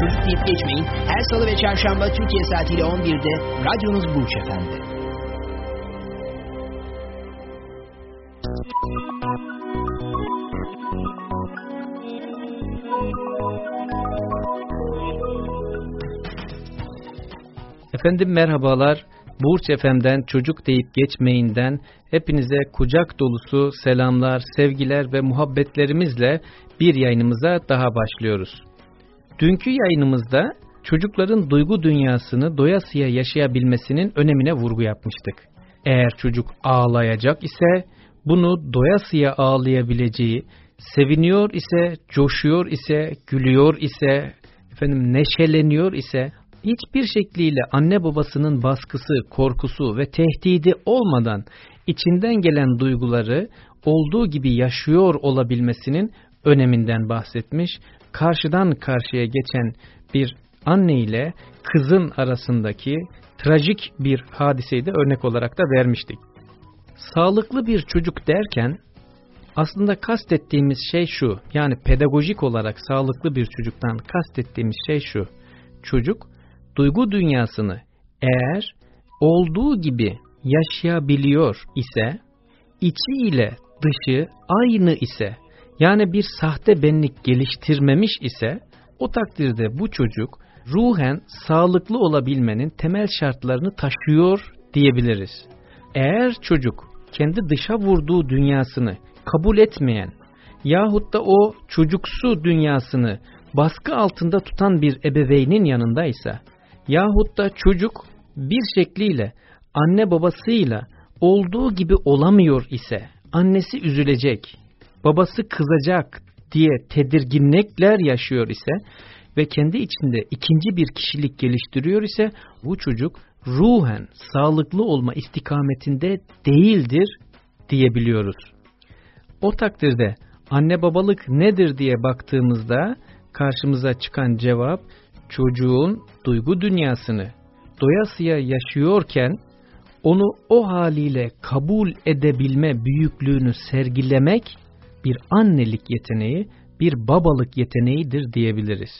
Çocuk deyip geçmeyin. Her salı ve çarşamba Türkiye saatiyle 11'de radyonuz Burç Efendi. Efendim merhabalar. Burç Efem'den çocuk deyip geçmeyinden hepinize kucak dolusu selamlar, sevgiler ve muhabbetlerimizle bir yayınımıza daha başlıyoruz. Dünkü yayınımızda çocukların duygu dünyasını doyasıya yaşayabilmesinin önemine vurgu yapmıştık. Eğer çocuk ağlayacak ise bunu doyasıya ağlayabileceği, seviniyor ise, coşuyor ise, gülüyor ise, efendim neşeleniyor ise hiçbir şekliyle anne babasının baskısı, korkusu ve tehdidi olmadan içinden gelen duyguları olduğu gibi yaşıyor olabilmesinin öneminden bahsetmiş. Karşıdan karşıya geçen bir anne ile kızın arasındaki trajik bir hadiseyi de örnek olarak da vermiştik. Sağlıklı bir çocuk derken aslında kastettiğimiz şey şu, yani pedagojik olarak sağlıklı bir çocuktan kastettiğimiz şey şu, çocuk duygu dünyasını eğer olduğu gibi yaşayabiliyor ise, içi ile dışı aynı ise, yani bir sahte benlik geliştirmemiş ise, o takdirde bu çocuk ruhen sağlıklı olabilmenin temel şartlarını taşıyor diyebiliriz. Eğer çocuk kendi dışa vurduğu dünyasını kabul etmeyen yahut da o çocuksu dünyasını baskı altında tutan bir ebeveynin yanındaysa yahut da çocuk bir şekliyle anne babasıyla olduğu gibi olamıyor ise annesi üzülecek, babası kızacak diye tedirginlikler yaşıyor ise ve kendi içinde ikinci bir kişilik geliştiriyor ise bu çocuk ruhen sağlıklı olma istikametinde değildir diyebiliyoruz. O takdirde anne babalık nedir diye baktığımızda karşımıza çıkan cevap çocuğun duygu dünyasını doyasıya yaşıyorken onu o haliyle kabul edebilme büyüklüğünü sergilemek bir annelik yeteneği, bir babalık yeteneğidir diyebiliriz.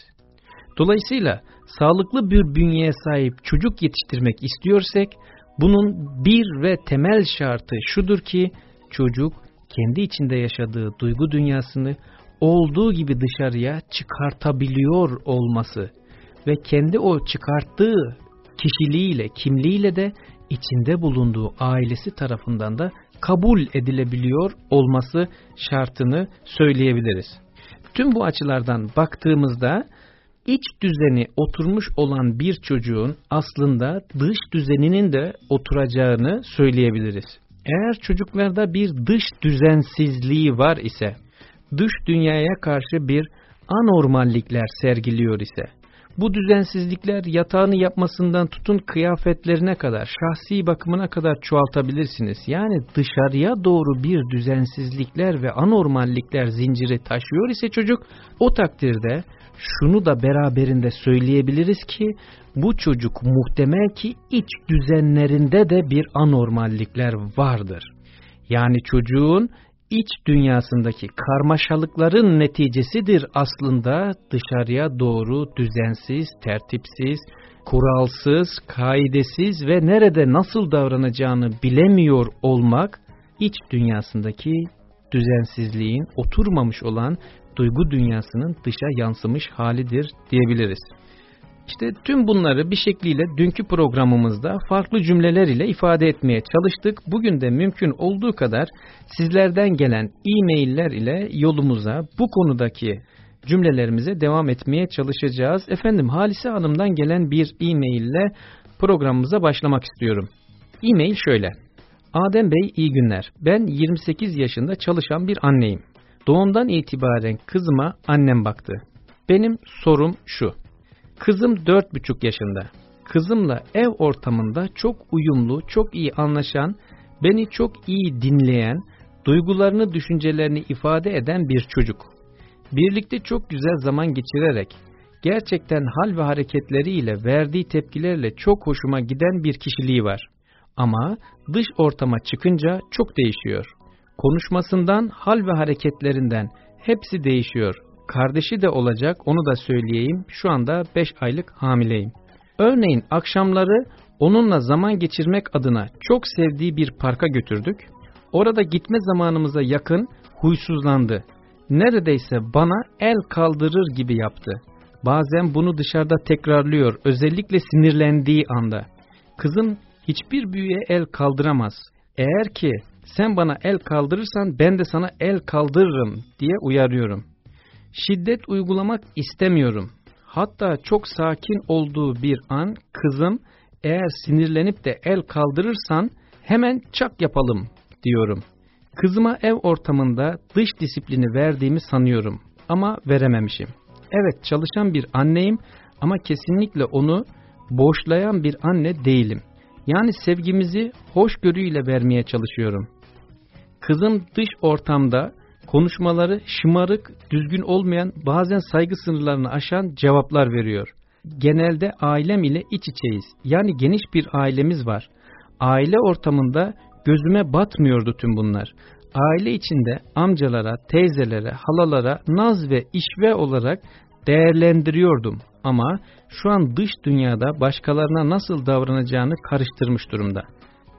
Dolayısıyla sağlıklı bir bünyeye sahip çocuk yetiştirmek istiyorsak bunun bir ve temel şartı şudur ki çocuk kendi içinde yaşadığı duygu dünyasını olduğu gibi dışarıya çıkartabiliyor olması ve kendi o çıkarttığı kişiliğiyle, kimliğiyle de içinde bulunduğu ailesi tarafından da kabul edilebiliyor olması şartını söyleyebiliriz. Tüm bu açılardan baktığımızda iç düzeni oturmuş olan bir çocuğun aslında dış düzeninin de oturacağını söyleyebiliriz. Eğer çocuklarda bir dış düzensizliği var ise, dış dünyaya karşı bir anormallikler sergiliyor ise, bu düzensizlikler yatağını yapmasından tutun kıyafetlerine kadar, şahsi bakımına kadar çoğaltabilirsiniz. Yani dışarıya doğru bir düzensizlikler ve anormallikler zinciri taşıyor ise çocuk, o takdirde şunu da beraberinde söyleyebiliriz ki, bu çocuk muhtemel ki iç düzenlerinde de bir anormallikler vardır. Yani çocuğun iç dünyasındaki karmaşalıkların neticesidir aslında dışarıya doğru düzensiz, tertipsiz, kuralsız, kaidesiz ve nerede nasıl davranacağını bilemiyor olmak iç dünyasındaki düzensizliğin oturmamış olan duygu dünyasının dışa yansımış halidir diyebiliriz. İşte tüm bunları bir şekliyle dünkü programımızda farklı cümleler ile ifade etmeye çalıştık. Bugün de mümkün olduğu kadar sizlerden gelen e-mailler ile yolumuza bu konudaki cümlelerimize devam etmeye çalışacağız. Efendim Halise Hanım'dan gelen bir e-mail ile programımıza başlamak istiyorum. E-mail şöyle. Adem Bey iyi günler. Ben 28 yaşında çalışan bir anneyim. Doğumdan itibaren kızıma annem baktı. Benim sorum şu. Kızım dört buçuk yaşında. Kızımla ev ortamında çok uyumlu, çok iyi anlaşan, beni çok iyi dinleyen, duygularını, düşüncelerini ifade eden bir çocuk. Birlikte çok güzel zaman geçirerek, gerçekten hal ve hareketleriyle, verdiği tepkilerle çok hoşuma giden bir kişiliği var. Ama dış ortama çıkınca çok değişiyor. Konuşmasından, hal ve hareketlerinden hepsi değişiyor. Kardeşi de olacak onu da söyleyeyim. Şu anda 5 aylık hamileyim. Örneğin akşamları onunla zaman geçirmek adına çok sevdiği bir parka götürdük. Orada gitme zamanımıza yakın huysuzlandı. Neredeyse bana el kaldırır gibi yaptı. Bazen bunu dışarıda tekrarlıyor özellikle sinirlendiği anda. Kızım hiçbir büyüye el kaldıramaz. Eğer ki sen bana el kaldırırsan ben de sana el kaldırırım diye uyarıyorum. Şiddet uygulamak istemiyorum. Hatta çok sakin olduğu bir an kızım eğer sinirlenip de el kaldırırsan hemen çak yapalım diyorum. Kızıma ev ortamında dış disiplini verdiğimi sanıyorum ama verememişim. Evet çalışan bir anneyim ama kesinlikle onu boşlayan bir anne değilim. Yani sevgimizi hoşgörüyle vermeye çalışıyorum. Kızım dış ortamda konuşmaları şımarık, düzgün olmayan, bazen saygı sınırlarını aşan cevaplar veriyor. Genelde ailem ile iç içeyiz. Yani geniş bir ailemiz var. Aile ortamında gözüme batmıyordu tüm bunlar. Aile içinde amcalara, teyzelere, halalara naz ve işve olarak değerlendiriyordum. Ama şu an dış dünyada başkalarına nasıl davranacağını karıştırmış durumda.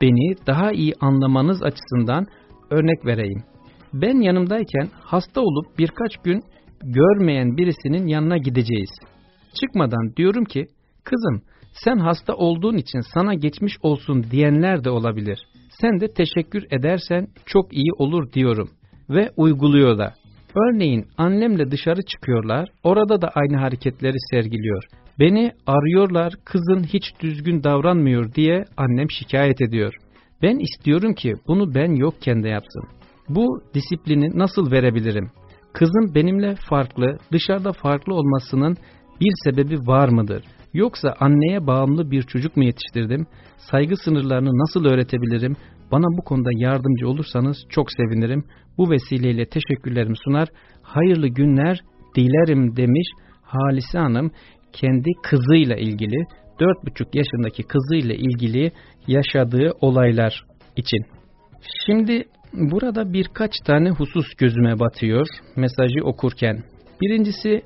Beni daha iyi anlamanız açısından örnek vereyim. Ben yanımdayken hasta olup birkaç gün görmeyen birisinin yanına gideceğiz. Çıkmadan diyorum ki, kızım sen hasta olduğun için sana geçmiş olsun diyenler de olabilir. Sen de teşekkür edersen çok iyi olur diyorum. Ve uyguluyor da. Örneğin annemle dışarı çıkıyorlar, orada da aynı hareketleri sergiliyor. Beni arıyorlar, kızın hiç düzgün davranmıyor diye annem şikayet ediyor. Ben istiyorum ki bunu ben yokken de yapsın. Bu disiplini nasıl verebilirim? Kızım benimle farklı, dışarıda farklı olmasının bir sebebi var mıdır? Yoksa anneye bağımlı bir çocuk mu yetiştirdim? Saygı sınırlarını nasıl öğretebilirim? Bana bu konuda yardımcı olursanız çok sevinirim. Bu vesileyle teşekkürlerimi sunar. Hayırlı günler dilerim demiş Halise Hanım kendi kızıyla ilgili 4,5 yaşındaki kızıyla ilgili yaşadığı olaylar için. Şimdi burada birkaç tane husus gözüme batıyor mesajı okurken. Birincisi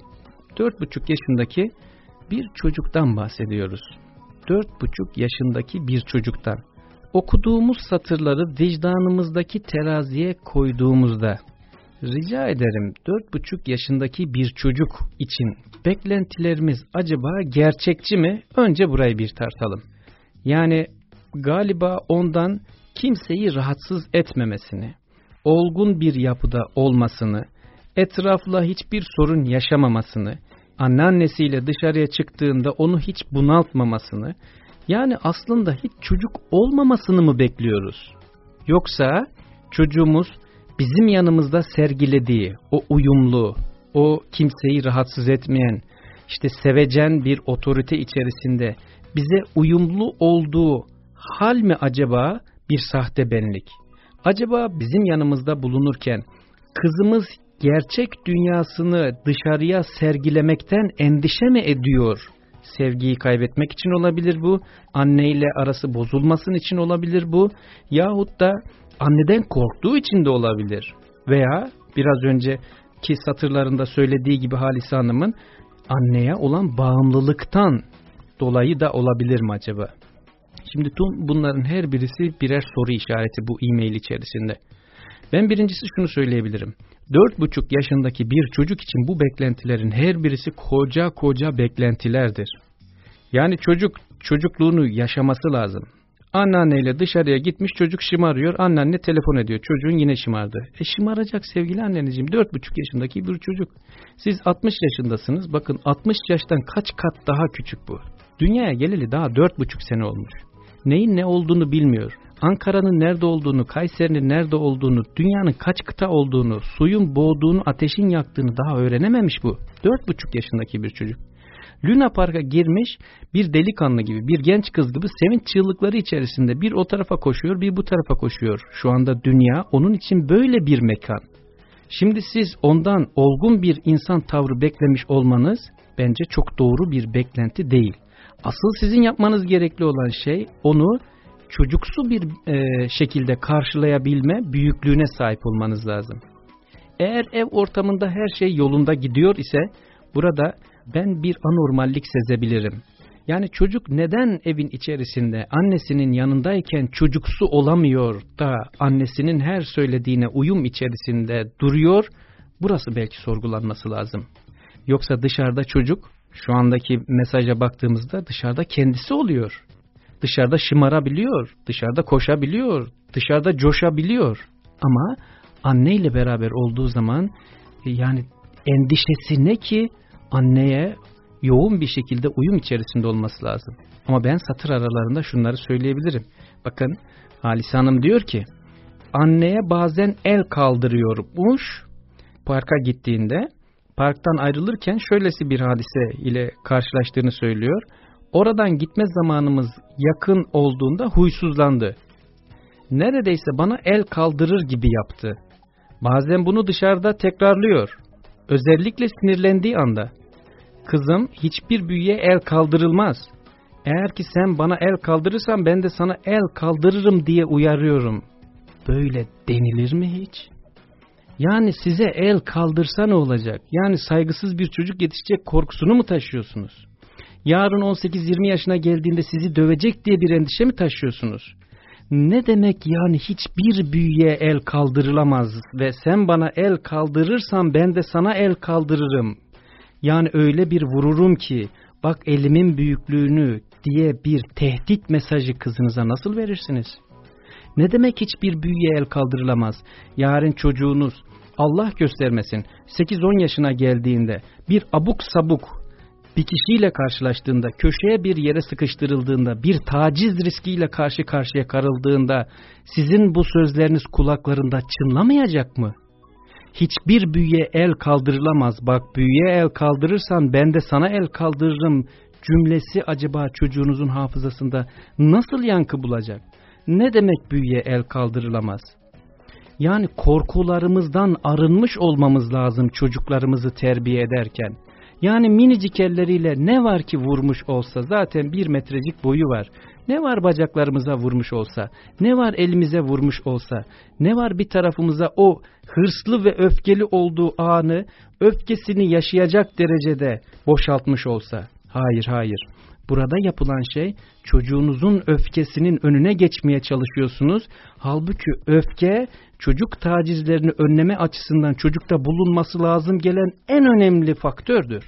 4,5 yaşındaki bir çocuktan bahsediyoruz. 4,5 yaşındaki bir çocuktan. Okuduğumuz satırları vicdanımızdaki teraziye koyduğumuzda rica ederim 4,5 yaşındaki bir çocuk için beklentilerimiz acaba gerçekçi mi? Önce burayı bir tartalım. Yani galiba ondan kimseyi rahatsız etmemesini, olgun bir yapıda olmasını, etrafla hiçbir sorun yaşamamasını, anneannesiyle dışarıya çıktığında onu hiç bunaltmamasını, yani aslında hiç çocuk olmamasını mı bekliyoruz? Yoksa çocuğumuz bizim yanımızda sergilediği o uyumlu, o kimseyi rahatsız etmeyen, işte sevecen bir otorite içerisinde bize uyumlu olduğu hal mi acaba bir sahte benlik? Acaba bizim yanımızda bulunurken kızımız gerçek dünyasını dışarıya sergilemekten endişe mi ediyor? Sevgiyi kaybetmek için olabilir bu, anneyle arası bozulmasın için olabilir bu, yahut da anneden korktuğu için de olabilir. Veya biraz önce ki satırlarında söylediği gibi Halise Hanım'ın anneye olan bağımlılıktan dolayı da olabilir mi acaba? Şimdi tüm bunların her birisi birer soru işareti bu e-mail içerisinde. Ben birincisi şunu söyleyebilirim. 4,5 yaşındaki bir çocuk için bu beklentilerin her birisi koca koca beklentilerdir. Yani çocuk çocukluğunu yaşaması lazım. Anneanneyle dışarıya gitmiş çocuk şımarıyor. Anneanne telefon ediyor. Çocuğun yine şımardı. E şımaracak sevgili anneciğim. 4,5 yaşındaki bir çocuk. Siz 60 yaşındasınız. Bakın 60 yaştan kaç kat daha küçük bu. Dünyaya geleli daha 4,5 sene olmuş. Neyin ne olduğunu bilmiyor. Ankara'nın nerede olduğunu, Kayseri'nin nerede olduğunu, dünyanın kaç kıta olduğunu, suyun boğduğunu, ateşin yaktığını daha öğrenememiş bu. Dört buçuk yaşındaki bir çocuk. Luna Park'a girmiş bir delikanlı gibi, bir genç kız gibi sevinç çığlıkları içerisinde bir o tarafa koşuyor, bir bu tarafa koşuyor. Şu anda dünya onun için böyle bir mekan. Şimdi siz ondan olgun bir insan tavrı beklemiş olmanız bence çok doğru bir beklenti değil. Asıl sizin yapmanız gerekli olan şey onu çocuksu bir e, şekilde karşılayabilme büyüklüğüne sahip olmanız lazım. Eğer ev ortamında her şey yolunda gidiyor ise burada ben bir anormallik sezebilirim. Yani çocuk neden evin içerisinde annesinin yanındayken çocuksu olamıyor da annesinin her söylediğine uyum içerisinde duruyor? Burası belki sorgulanması lazım. Yoksa dışarıda çocuk şu andaki mesaja baktığımızda dışarıda kendisi oluyor. Dışarıda şımarabiliyor, dışarıda koşabiliyor, dışarıda coşabiliyor. Ama anneyle beraber olduğu zaman yani endişesi ne ki anneye yoğun bir şekilde uyum içerisinde olması lazım. Ama ben satır aralarında şunları söyleyebilirim. Bakın Halise Hanım diyor ki anneye bazen el kaldırıyormuş parka gittiğinde parktan ayrılırken şöylesi bir hadise ile karşılaştığını söylüyor. Oradan gitme zamanımız yakın olduğunda huysuzlandı. Neredeyse bana el kaldırır gibi yaptı. Bazen bunu dışarıda tekrarlıyor. Özellikle sinirlendiği anda. Kızım hiçbir büyüye el kaldırılmaz. Eğer ki sen bana el kaldırırsan ben de sana el kaldırırım diye uyarıyorum. Böyle denilir mi hiç? Yani size el kaldırsa ne olacak? Yani saygısız bir çocuk yetişecek korkusunu mu taşıyorsunuz? Yarın 18-20 yaşına geldiğinde sizi dövecek diye bir endişe mi taşıyorsunuz? Ne demek yani hiçbir büyüye el kaldırılamaz ve sen bana el kaldırırsan ben de sana el kaldırırım. Yani öyle bir vururum ki bak elimin büyüklüğünü diye bir tehdit mesajı kızınıza nasıl verirsiniz? Ne demek hiçbir büyüye el kaldırılamaz? Yarın çocuğunuz Allah göstermesin 8-10 yaşına geldiğinde bir abuk sabuk bir kişiyle karşılaştığında, köşeye bir yere sıkıştırıldığında, bir taciz riskiyle karşı karşıya karıldığında sizin bu sözleriniz kulaklarında çınlamayacak mı? Hiçbir büyüye el kaldırılamaz. Bak büyüye el kaldırırsan ben de sana el kaldırırım cümlesi acaba çocuğunuzun hafızasında nasıl yankı bulacak? Ne demek büyüye el kaldırılamaz? Yani korkularımızdan arınmış olmamız lazım çocuklarımızı terbiye ederken. Yani minicik elleriyle ne var ki vurmuş olsa zaten bir metrecik boyu var. Ne var bacaklarımıza vurmuş olsa, ne var elimize vurmuş olsa, ne var bir tarafımıza o hırslı ve öfkeli olduğu anı öfkesini yaşayacak derecede boşaltmış olsa. Hayır hayır. Burada yapılan şey çocuğunuzun öfkesinin önüne geçmeye çalışıyorsunuz. Halbuki öfke çocuk tacizlerini önleme açısından çocukta bulunması lazım gelen en önemli faktördür.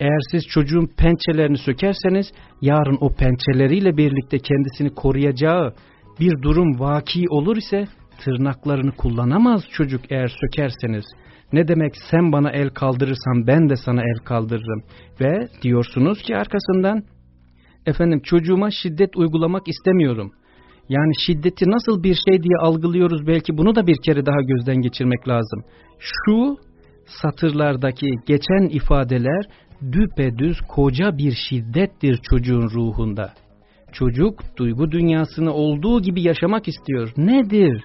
Eğer siz çocuğun pençelerini sökerseniz yarın o pençeleriyle birlikte kendisini koruyacağı bir durum vaki olur ise tırnaklarını kullanamaz çocuk eğer sökerseniz. Ne demek sen bana el kaldırırsan ben de sana el kaldırırım. Ve diyorsunuz ki arkasından efendim çocuğuma şiddet uygulamak istemiyorum. Yani şiddeti nasıl bir şey diye algılıyoruz belki bunu da bir kere daha gözden geçirmek lazım. Şu satırlardaki geçen ifadeler düpedüz koca bir şiddettir çocuğun ruhunda. Çocuk duygu dünyasını olduğu gibi yaşamak istiyor. Nedir?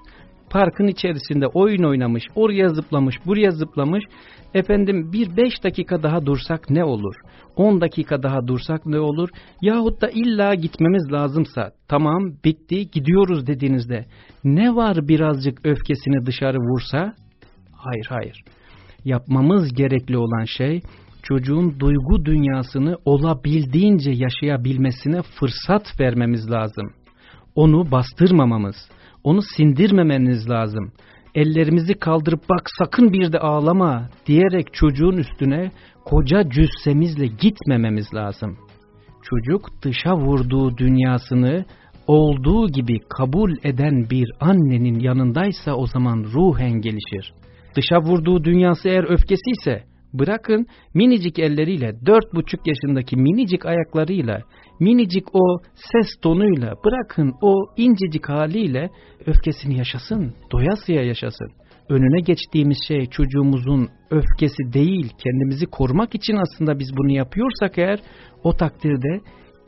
Parkın içerisinde oyun oynamış, oraya zıplamış, buraya zıplamış. Efendim bir beş dakika daha dursak ne olur? On dakika daha dursak ne olur? Yahut da illa gitmemiz lazımsa tamam bitti gidiyoruz dediğinizde ne var birazcık öfkesini dışarı vursa? Hayır hayır. Yapmamız gerekli olan şey çocuğun duygu dünyasını olabildiğince yaşayabilmesine fırsat vermemiz lazım. Onu bastırmamamız, onu sindirmemeniz lazım. Ellerimizi kaldırıp bak sakın bir de ağlama diyerek çocuğun üstüne koca cüssemizle gitmememiz lazım. Çocuk dışa vurduğu dünyasını olduğu gibi kabul eden bir annenin yanındaysa o zaman ruhen gelişir. Dışa vurduğu dünyası eğer öfkesi ise Bırakın minicik elleriyle, dört buçuk yaşındaki minicik ayaklarıyla, minicik o ses tonuyla, bırakın o incecik haliyle öfkesini yaşasın, doyasıya yaşasın. Önüne geçtiğimiz şey çocuğumuzun öfkesi değil, kendimizi korumak için aslında biz bunu yapıyorsak eğer, o takdirde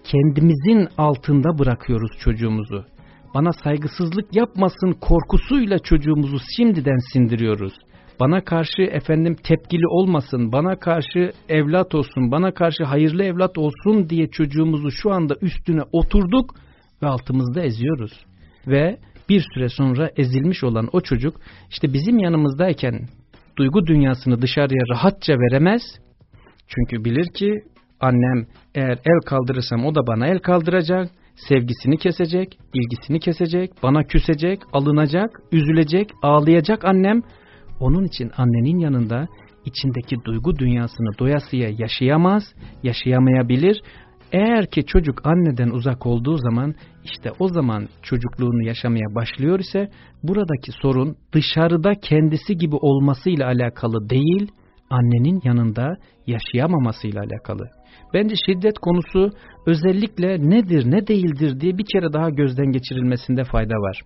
kendimizin altında bırakıyoruz çocuğumuzu. Bana saygısızlık yapmasın korkusuyla çocuğumuzu şimdiden sindiriyoruz bana karşı efendim tepkili olmasın, bana karşı evlat olsun, bana karşı hayırlı evlat olsun diye çocuğumuzu şu anda üstüne oturduk ve altımızda eziyoruz. Ve bir süre sonra ezilmiş olan o çocuk işte bizim yanımızdayken duygu dünyasını dışarıya rahatça veremez. Çünkü bilir ki annem eğer el kaldırırsam o da bana el kaldıracak, sevgisini kesecek, ilgisini kesecek, bana küsecek, alınacak, üzülecek, ağlayacak annem onun için annenin yanında içindeki duygu dünyasını doyasıya yaşayamaz, yaşayamayabilir. Eğer ki çocuk anneden uzak olduğu zaman işte o zaman çocukluğunu yaşamaya başlıyor ise buradaki sorun dışarıda kendisi gibi olmasıyla alakalı değil, annenin yanında yaşayamamasıyla alakalı. Bence şiddet konusu özellikle nedir ne değildir diye bir kere daha gözden geçirilmesinde fayda var.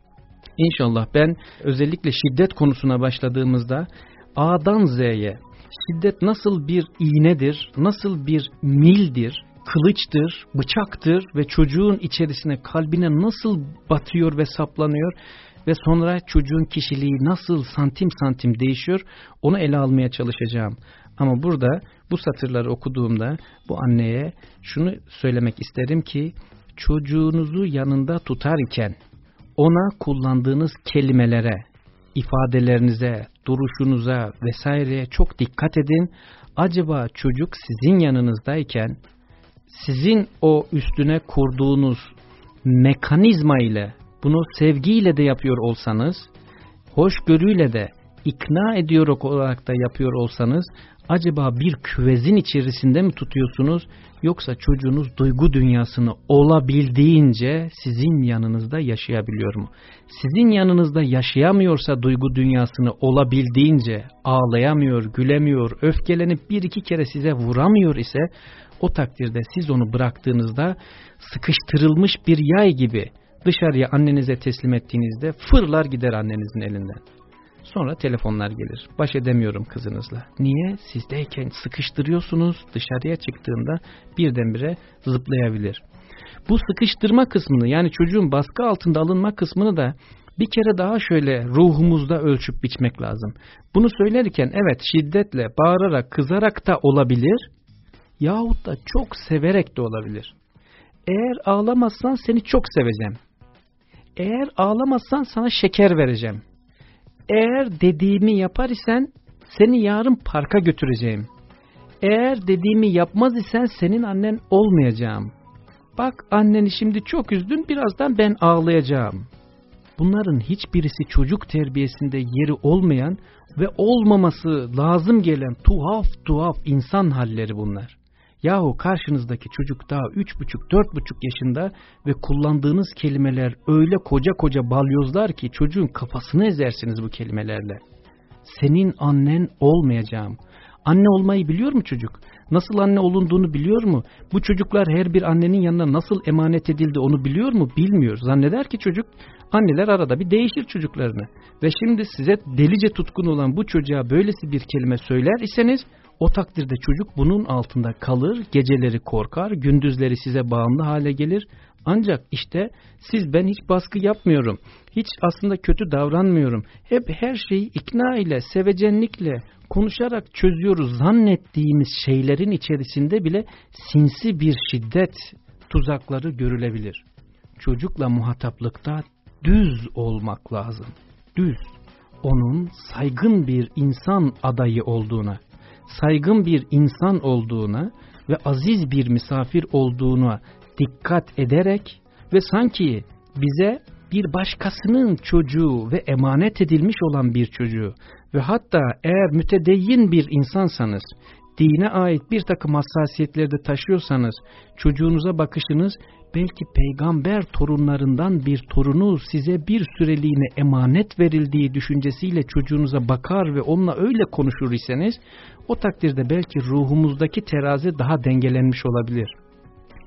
İnşallah ben özellikle şiddet konusuna başladığımızda A'dan Z'ye şiddet nasıl bir iğnedir, nasıl bir mildir, kılıçtır, bıçaktır ve çocuğun içerisine kalbine nasıl batıyor ve saplanıyor ve sonra çocuğun kişiliği nasıl santim santim değişiyor onu ele almaya çalışacağım. Ama burada bu satırları okuduğumda bu anneye şunu söylemek isterim ki çocuğunuzu yanında tutar iken ona kullandığınız kelimelere, ifadelerinize, duruşunuza vesaireye çok dikkat edin. Acaba çocuk sizin yanınızdayken sizin o üstüne kurduğunuz mekanizma ile bunu sevgiyle de yapıyor olsanız, hoşgörüyle de ikna ediyor olarak da yapıyor olsanız acaba bir küvezin içerisinde mi tutuyorsunuz yoksa çocuğunuz duygu dünyasını olabildiğince sizin yanınızda yaşayabiliyor mu? Sizin yanınızda yaşayamıyorsa duygu dünyasını olabildiğince ağlayamıyor, gülemiyor, öfkelenip bir iki kere size vuramıyor ise o takdirde siz onu bıraktığınızda sıkıştırılmış bir yay gibi dışarıya annenize teslim ettiğinizde fırlar gider annenizin elinden. Sonra telefonlar gelir. Baş edemiyorum kızınızla. Niye? Sizdeyken sıkıştırıyorsunuz. Dışarıya çıktığında birdenbire zıplayabilir. Bu sıkıştırma kısmını yani çocuğun baskı altında alınma kısmını da bir kere daha şöyle ruhumuzda ölçüp biçmek lazım. Bunu söylerken evet şiddetle, bağırarak, kızarak da olabilir yahut da çok severek de olabilir. Eğer ağlamazsan seni çok seveceğim. Eğer ağlamazsan sana şeker vereceğim eğer dediğimi yapar isen seni yarın parka götüreceğim. Eğer dediğimi yapmaz isen senin annen olmayacağım. Bak anneni şimdi çok üzdün birazdan ben ağlayacağım. Bunların hiçbirisi çocuk terbiyesinde yeri olmayan ve olmaması lazım gelen tuhaf tuhaf insan halleri bunlar. Yahu karşınızdaki çocuk daha üç buçuk, dört buçuk yaşında ve kullandığınız kelimeler öyle koca koca balyozlar ki çocuğun kafasını ezersiniz bu kelimelerle. Senin annen olmayacağım. Anne olmayı biliyor mu çocuk? Nasıl anne olunduğunu biliyor mu? Bu çocuklar her bir annenin yanına nasıl emanet edildi onu biliyor mu? Bilmiyor. Zanneder ki çocuk anneler arada bir değişir çocuklarını. Ve şimdi size delice tutkun olan bu çocuğa böylesi bir kelime söyler iseniz o takdirde çocuk bunun altında kalır, geceleri korkar, gündüzleri size bağımlı hale gelir. Ancak işte siz ben hiç baskı yapmıyorum, hiç aslında kötü davranmıyorum. Hep her şeyi ikna ile, sevecenlikle, konuşarak çözüyoruz zannettiğimiz şeylerin içerisinde bile sinsi bir şiddet tuzakları görülebilir. Çocukla muhataplıkta düz olmak lazım. Düz. Onun saygın bir insan adayı olduğuna, saygın bir insan olduğuna ve aziz bir misafir olduğuna dikkat ederek ve sanki bize bir başkasının çocuğu ve emanet edilmiş olan bir çocuğu ve hatta eğer mütedeyyin bir insansanız, dine ait bir takım hassasiyetleri de taşıyorsanız çocuğunuza bakışınız belki peygamber torunlarından bir torunu size bir süreliğine emanet verildiği düşüncesiyle çocuğunuza bakar ve onunla öyle konuşur iseniz o takdirde belki ruhumuzdaki terazi daha dengelenmiş olabilir.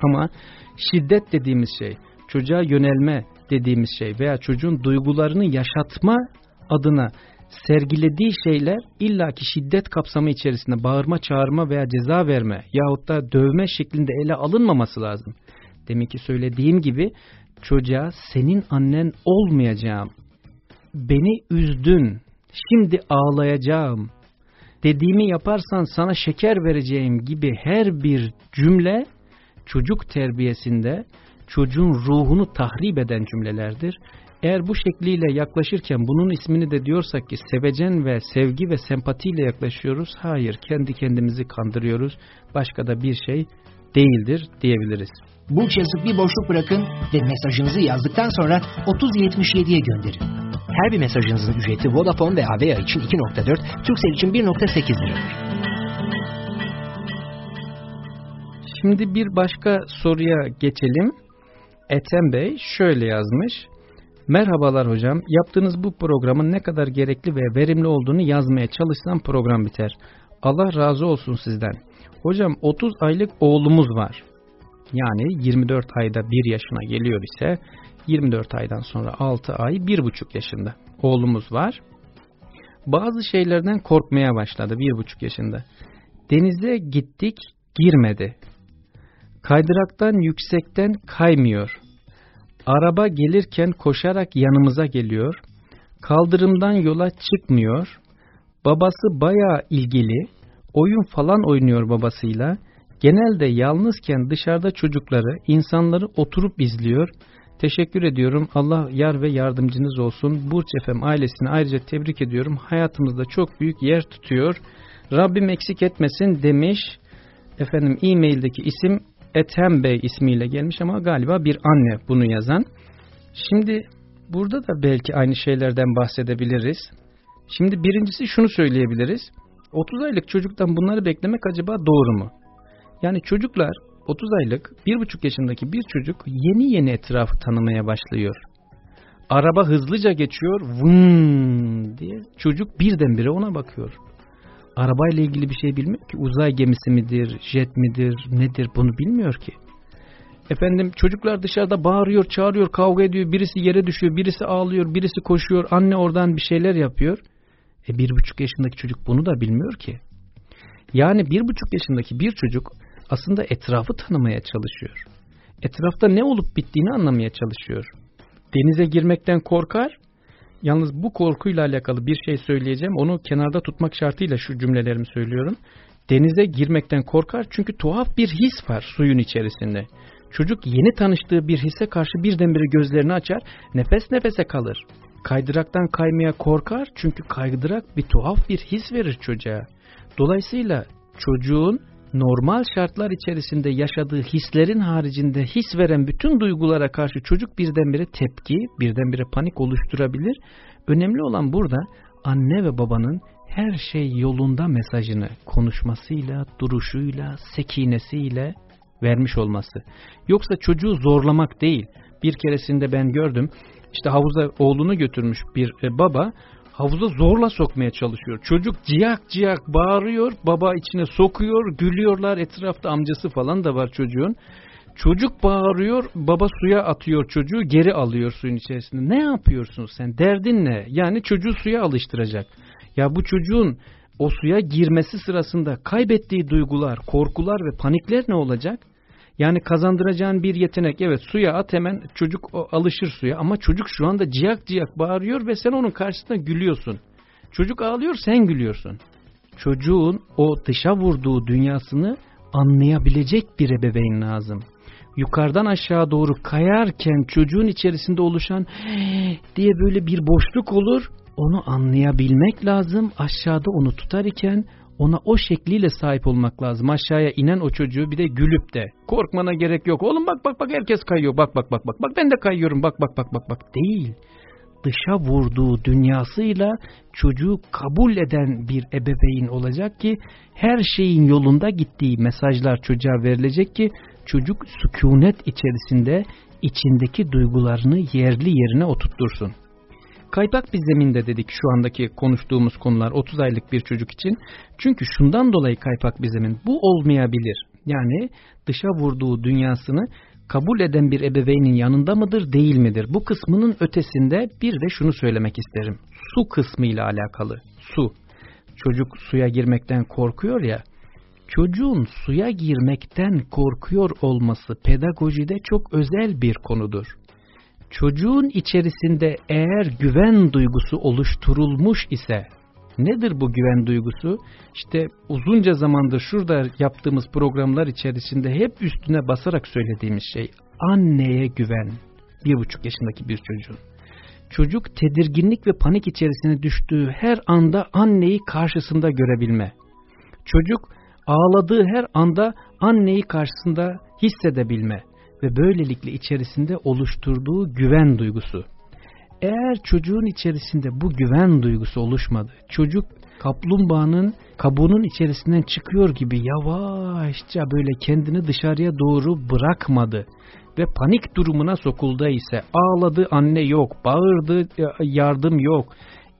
Ama şiddet dediğimiz şey, çocuğa yönelme dediğimiz şey veya çocuğun duygularını yaşatma adına sergilediği şeyler illaki şiddet kapsamı içerisinde bağırma, çağırma veya ceza verme yahut da dövme şeklinde ele alınmaması lazım. Demek ki söylediğim gibi çocuğa senin annen olmayacağım, beni üzdün, şimdi ağlayacağım, dediğimi yaparsan sana şeker vereceğim gibi her bir cümle çocuk terbiyesinde çocuğun ruhunu tahrip eden cümlelerdir. Eğer bu şekliyle yaklaşırken bunun ismini de diyorsak ki sevecen ve sevgi ve sempatiyle yaklaşıyoruz. Hayır kendi kendimizi kandırıyoruz. Başka da bir şey değildir diyebiliriz. Burç yazıp bir boşluk bırakın ve mesajınızı yazdıktan sonra 3077'ye gönderin. Her bir mesajınızın ücreti Vodafone ve Avea için 2.4, Turkcell için 1.8 liradır. Şimdi bir başka soruya geçelim. Ethem Bey şöyle yazmış. Merhabalar hocam. Yaptığınız bu programın ne kadar gerekli ve verimli olduğunu yazmaya çalışsam program biter. Allah razı olsun sizden. Hocam 30 aylık oğlumuz var. Yani 24 ayda 1 yaşına geliyor ise 24 aydan sonra 6 ay 1,5 yaşında oğlumuz var. Bazı şeylerden korkmaya başladı 1,5 yaşında. Denize gittik girmedi. Kaydıraktan yüksekten kaymıyor. Araba gelirken koşarak yanımıza geliyor. Kaldırımdan yola çıkmıyor. Babası baya ilgili. Oyun falan oynuyor babasıyla. Genelde yalnızken dışarıda çocukları, insanları oturup izliyor. Teşekkür ediyorum. Allah yar ve yardımcınız olsun. Burç Efem ailesini ayrıca tebrik ediyorum. Hayatımızda çok büyük yer tutuyor. Rabbim eksik etmesin demiş. Efendim e-maildeki isim Ethem Bey ismiyle gelmiş ama galiba bir anne bunu yazan. Şimdi burada da belki aynı şeylerden bahsedebiliriz. Şimdi birincisi şunu söyleyebiliriz. 30 aylık çocuktan bunları beklemek acaba doğru mu? Yani çocuklar 30 aylık 1,5 yaşındaki bir çocuk yeni yeni etrafı tanımaya başlıyor. Araba hızlıca geçiyor vın diye çocuk birdenbire ona bakıyor. Arabayla ilgili bir şey bilmiyor ki uzay gemisi midir, jet midir, nedir bunu bilmiyor ki. Efendim çocuklar dışarıda bağırıyor, çağırıyor, kavga ediyor, birisi yere düşüyor, birisi ağlıyor, birisi koşuyor, anne oradan bir şeyler yapıyor. E bir buçuk yaşındaki çocuk bunu da bilmiyor ki. Yani bir buçuk yaşındaki bir çocuk aslında etrafı tanımaya çalışıyor. Etrafta ne olup bittiğini anlamaya çalışıyor. Denize girmekten korkar. Yalnız bu korkuyla alakalı bir şey söyleyeceğim. Onu kenarda tutmak şartıyla şu cümlelerimi söylüyorum. Denize girmekten korkar çünkü tuhaf bir his var suyun içerisinde. Çocuk yeni tanıştığı bir hisse karşı birdenbire gözlerini açar, nefes nefese kalır. Kaydıraktan kaymaya korkar çünkü kaydırak bir tuhaf bir his verir çocuğa. Dolayısıyla çocuğun normal şartlar içerisinde yaşadığı hislerin haricinde his veren bütün duygulara karşı çocuk birdenbire tepki, birdenbire panik oluşturabilir. Önemli olan burada anne ve babanın her şey yolunda mesajını konuşmasıyla, duruşuyla, sekinesiyle vermiş olması. Yoksa çocuğu zorlamak değil. Bir keresinde ben gördüm, işte havuza oğlunu götürmüş bir e, baba, havuza zorla sokmaya çalışıyor. Çocuk ciyak ciyak bağırıyor, baba içine sokuyor, gülüyorlar, etrafta amcası falan da var çocuğun. Çocuk bağırıyor, baba suya atıyor çocuğu, geri alıyor suyun içerisinde. Ne yapıyorsun sen? Derdin ne? Yani çocuğu suya alıştıracak. Ya bu çocuğun o suya girmesi sırasında kaybettiği duygular, korkular ve panikler ne olacak? Yani kazandıracağın bir yetenek evet suya at hemen çocuk alışır suya ama çocuk şu anda ciyak ciyak bağırıyor ve sen onun karşısında gülüyorsun. Çocuk ağlıyor sen gülüyorsun. Çocuğun o dışa vurduğu dünyasını anlayabilecek bir ebeveyn lazım. Yukarıdan aşağı doğru kayarken çocuğun içerisinde oluşan diye böyle bir boşluk olur. Onu anlayabilmek lazım. Aşağıda onu tutar iken ona o şekliyle sahip olmak lazım. Aşağıya inen o çocuğu bir de gülüp de korkmana gerek yok. Oğlum bak bak bak herkes kayıyor. Bak bak bak bak bak ben de kayıyorum. Bak bak bak bak bak değil. dışa vurduğu dünyasıyla çocuğu kabul eden bir ebeveyn olacak ki her şeyin yolunda gittiği mesajlar çocuğa verilecek ki çocuk sükunet içerisinde içindeki duygularını yerli yerine oturtursun. Kaypak bir zeminde dedik şu andaki konuştuğumuz konular 30 aylık bir çocuk için. Çünkü şundan dolayı kaypak bir zemin bu olmayabilir. Yani dışa vurduğu dünyasını kabul eden bir ebeveynin yanında mıdır değil midir? Bu kısmının ötesinde bir de şunu söylemek isterim. Su kısmı ile alakalı. Su. Çocuk suya girmekten korkuyor ya. Çocuğun suya girmekten korkuyor olması pedagojide çok özel bir konudur. Çocuğun içerisinde eğer güven duygusu oluşturulmuş ise Nedir bu güven duygusu? İşte uzunca zamandır şurada yaptığımız programlar içerisinde hep üstüne basarak söylediğimiz şey anneye güven. Bir buçuk yaşındaki bir çocuğun. Çocuk tedirginlik ve panik içerisine düştüğü her anda anneyi karşısında görebilme. Çocuk ağladığı her anda anneyi karşısında hissedebilme ve böylelikle içerisinde oluşturduğu güven duygusu. Eğer çocuğun içerisinde bu güven duygusu oluşmadı, çocuk kaplumbağanın kabuğunun içerisinden çıkıyor gibi yavaşça böyle kendini dışarıya doğru bırakmadı ve panik durumuna sokulda ise ağladı anne yok, bağırdı yardım yok,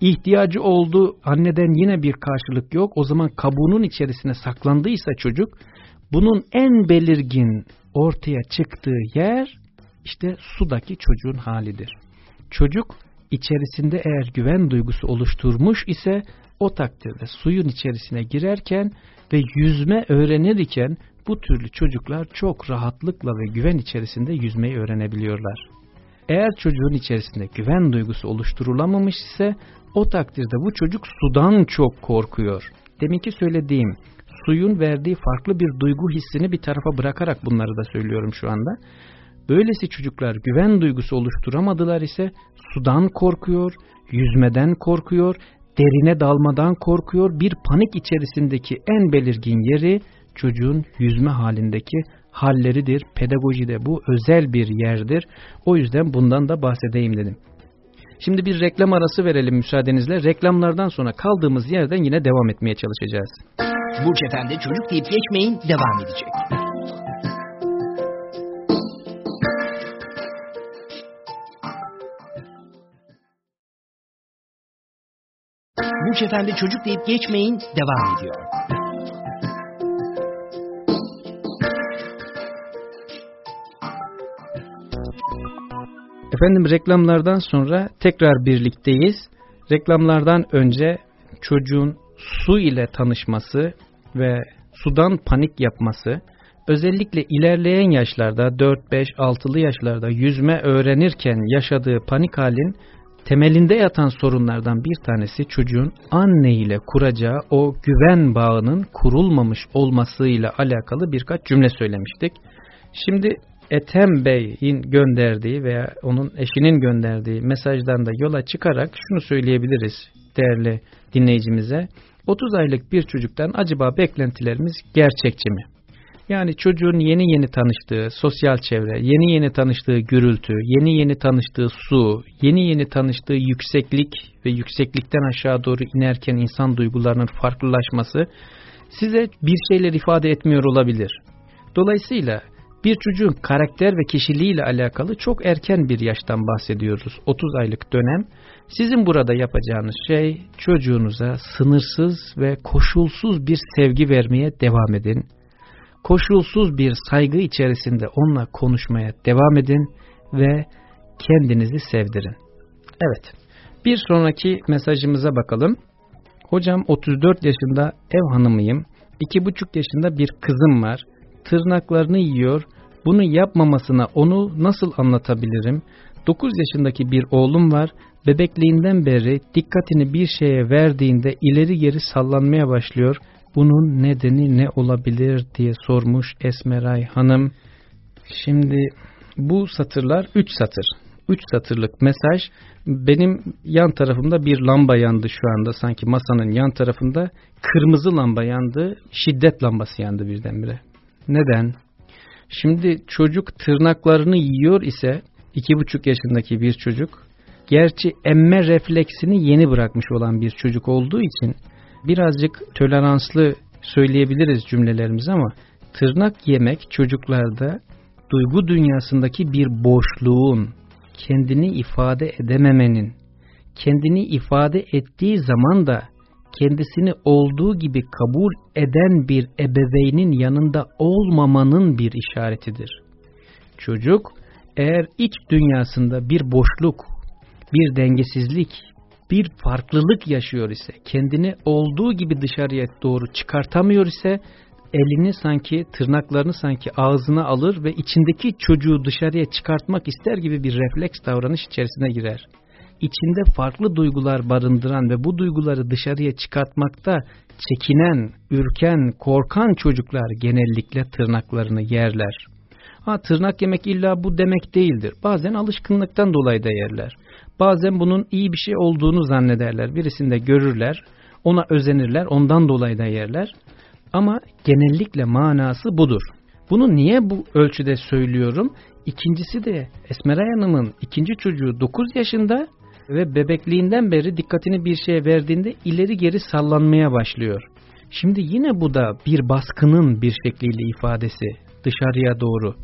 ihtiyacı oldu anneden yine bir karşılık yok o zaman kabuğunun içerisine saklandıysa çocuk bunun en belirgin ortaya çıktığı yer işte sudaki çocuğun halidir. Çocuk içerisinde eğer güven duygusu oluşturmuş ise o takdirde suyun içerisine girerken ve yüzme öğrenirken bu türlü çocuklar çok rahatlıkla ve güven içerisinde yüzmeyi öğrenebiliyorlar. Eğer çocuğun içerisinde güven duygusu oluşturulamamış ise o takdirde bu çocuk sudan çok korkuyor. Deminki söylediğim suyun verdiği farklı bir duygu hissini bir tarafa bırakarak bunları da söylüyorum şu anda. Böylesi çocuklar güven duygusu oluşturamadılar ise sudan korkuyor, yüzmeden korkuyor, derine dalmadan korkuyor. Bir panik içerisindeki en belirgin yeri çocuğun yüzme halindeki halleridir. Pedagojide bu özel bir yerdir. O yüzden bundan da bahsedeyim dedim. Şimdi bir reklam arası verelim müsaadenizle. Reklamlardan sonra kaldığımız yerden yine devam etmeye çalışacağız. Burç Efendi çocuk deyip geçmeyin devam edecek. Burç Efendi çocuk deyip geçmeyin devam ediyor. Efendim reklamlardan sonra tekrar birlikteyiz. Reklamlardan önce çocuğun su ile tanışması ve sudan panik yapması, özellikle ilerleyen yaşlarda 4, 5, 6'lı yaşlarda yüzme öğrenirken yaşadığı panik halin temelinde yatan sorunlardan bir tanesi çocuğun anne ile kuracağı o güven bağının kurulmamış olmasıyla alakalı birkaç cümle söylemiştik. Şimdi Ethem Bey'in gönderdiği veya onun eşinin gönderdiği mesajdan da yola çıkarak şunu söyleyebiliriz değerli dinleyicimize. 30 aylık bir çocuktan acaba beklentilerimiz gerçekçi mi? Yani çocuğun yeni yeni tanıştığı sosyal çevre, yeni yeni tanıştığı gürültü, yeni yeni tanıştığı su, yeni yeni tanıştığı yükseklik ve yükseklikten aşağı doğru inerken insan duygularının farklılaşması size bir şeyler ifade etmiyor olabilir. Dolayısıyla bir çocuğun karakter ve kişiliğiyle alakalı çok erken bir yaştan bahsediyoruz. 30 aylık dönem. Sizin burada yapacağınız şey çocuğunuza sınırsız ve koşulsuz bir sevgi vermeye devam edin koşulsuz bir saygı içerisinde onunla konuşmaya devam edin ve kendinizi sevdirin. Evet, bir sonraki mesajımıza bakalım. Hocam 34 yaşında ev hanımıyım. 2,5 yaşında bir kızım var. Tırnaklarını yiyor. Bunu yapmamasına onu nasıl anlatabilirim? 9 yaşındaki bir oğlum var. Bebekliğinden beri dikkatini bir şeye verdiğinde ileri geri sallanmaya başlıyor bunun nedeni ne olabilir diye sormuş Esmeray Hanım. Şimdi bu satırlar 3 satır. 3 satırlık mesaj. Benim yan tarafımda bir lamba yandı şu anda sanki masanın yan tarafında. Kırmızı lamba yandı, şiddet lambası yandı birdenbire. Neden? Şimdi çocuk tırnaklarını yiyor ise iki buçuk yaşındaki bir çocuk Gerçi emme refleksini yeni bırakmış olan bir çocuk olduğu için birazcık toleranslı söyleyebiliriz cümlelerimizi ama tırnak yemek çocuklarda duygu dünyasındaki bir boşluğun, kendini ifade edememenin, kendini ifade ettiği zaman da kendisini olduğu gibi kabul eden bir ebeveynin yanında olmamanın bir işaretidir. Çocuk eğer iç dünyasında bir boşluk, bir dengesizlik, bir farklılık yaşıyor ise, kendini olduğu gibi dışarıya doğru çıkartamıyor ise, elini sanki, tırnaklarını sanki ağzına alır ve içindeki çocuğu dışarıya çıkartmak ister gibi bir refleks davranış içerisine girer. İçinde farklı duygular barındıran ve bu duyguları dışarıya çıkartmakta çekinen, ürken, korkan çocuklar genellikle tırnaklarını yerler. Ha tırnak yemek illa bu demek değildir. Bazen alışkınlıktan dolayı da yerler. Bazen bunun iyi bir şey olduğunu zannederler. Birisinde görürler, ona özenirler, ondan dolayı da yerler. Ama genellikle manası budur. Bunu niye bu ölçüde söylüyorum? İkincisi de Esmeray Hanım'ın ikinci çocuğu 9 yaşında ve bebekliğinden beri dikkatini bir şeye verdiğinde ileri geri sallanmaya başlıyor. Şimdi yine bu da bir baskının bir şekliyle ifadesi dışarıya doğru.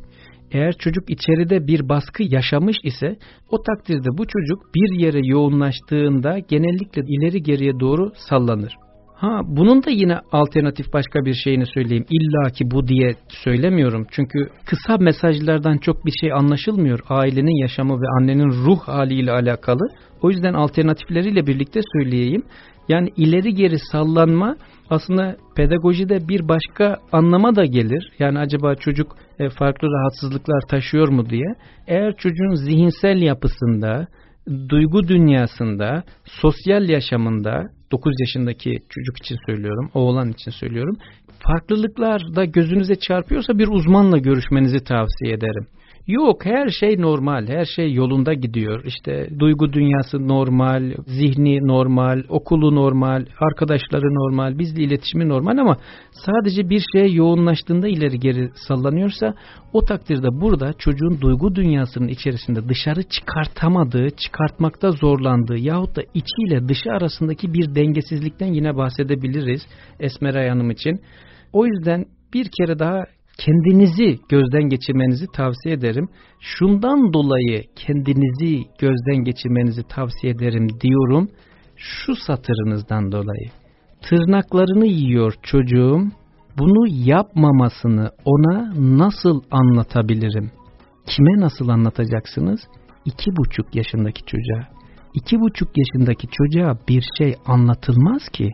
Eğer çocuk içeride bir baskı yaşamış ise o takdirde bu çocuk bir yere yoğunlaştığında genellikle ileri geriye doğru sallanır. Ha bunun da yine alternatif başka bir şeyini söyleyeyim. İlla ki bu diye söylemiyorum. Çünkü kısa mesajlardan çok bir şey anlaşılmıyor. Ailenin yaşamı ve annenin ruh haliyle alakalı. O yüzden alternatifleriyle birlikte söyleyeyim. Yani ileri geri sallanma aslında pedagojide bir başka anlama da gelir. Yani acaba çocuk e, farklı rahatsızlıklar taşıyor mu diye. Eğer çocuğun zihinsel yapısında, duygu dünyasında, sosyal yaşamında 9 yaşındaki çocuk için söylüyorum, oğlan için söylüyorum. Farklılıklar da gözünüze çarpıyorsa bir uzmanla görüşmenizi tavsiye ederim. Yok her şey normal, her şey yolunda gidiyor. İşte duygu dünyası normal, zihni normal, okulu normal, arkadaşları normal, bizle iletişimi normal ama sadece bir şeye yoğunlaştığında ileri geri sallanıyorsa o takdirde burada çocuğun duygu dünyasının içerisinde dışarı çıkartamadığı, çıkartmakta zorlandığı yahut da içiyle dışı arasındaki bir dengesizlikten yine bahsedebiliriz Esmeray Hanım için. O yüzden bir kere daha kendinizi gözden geçirmenizi tavsiye ederim. Şundan dolayı kendinizi gözden geçirmenizi tavsiye ederim diyorum. Şu satırınızdan dolayı. Tırnaklarını yiyor çocuğum. Bunu yapmamasını ona nasıl anlatabilirim? Kime nasıl anlatacaksınız? İki buçuk yaşındaki çocuğa. İki buçuk yaşındaki çocuğa bir şey anlatılmaz ki.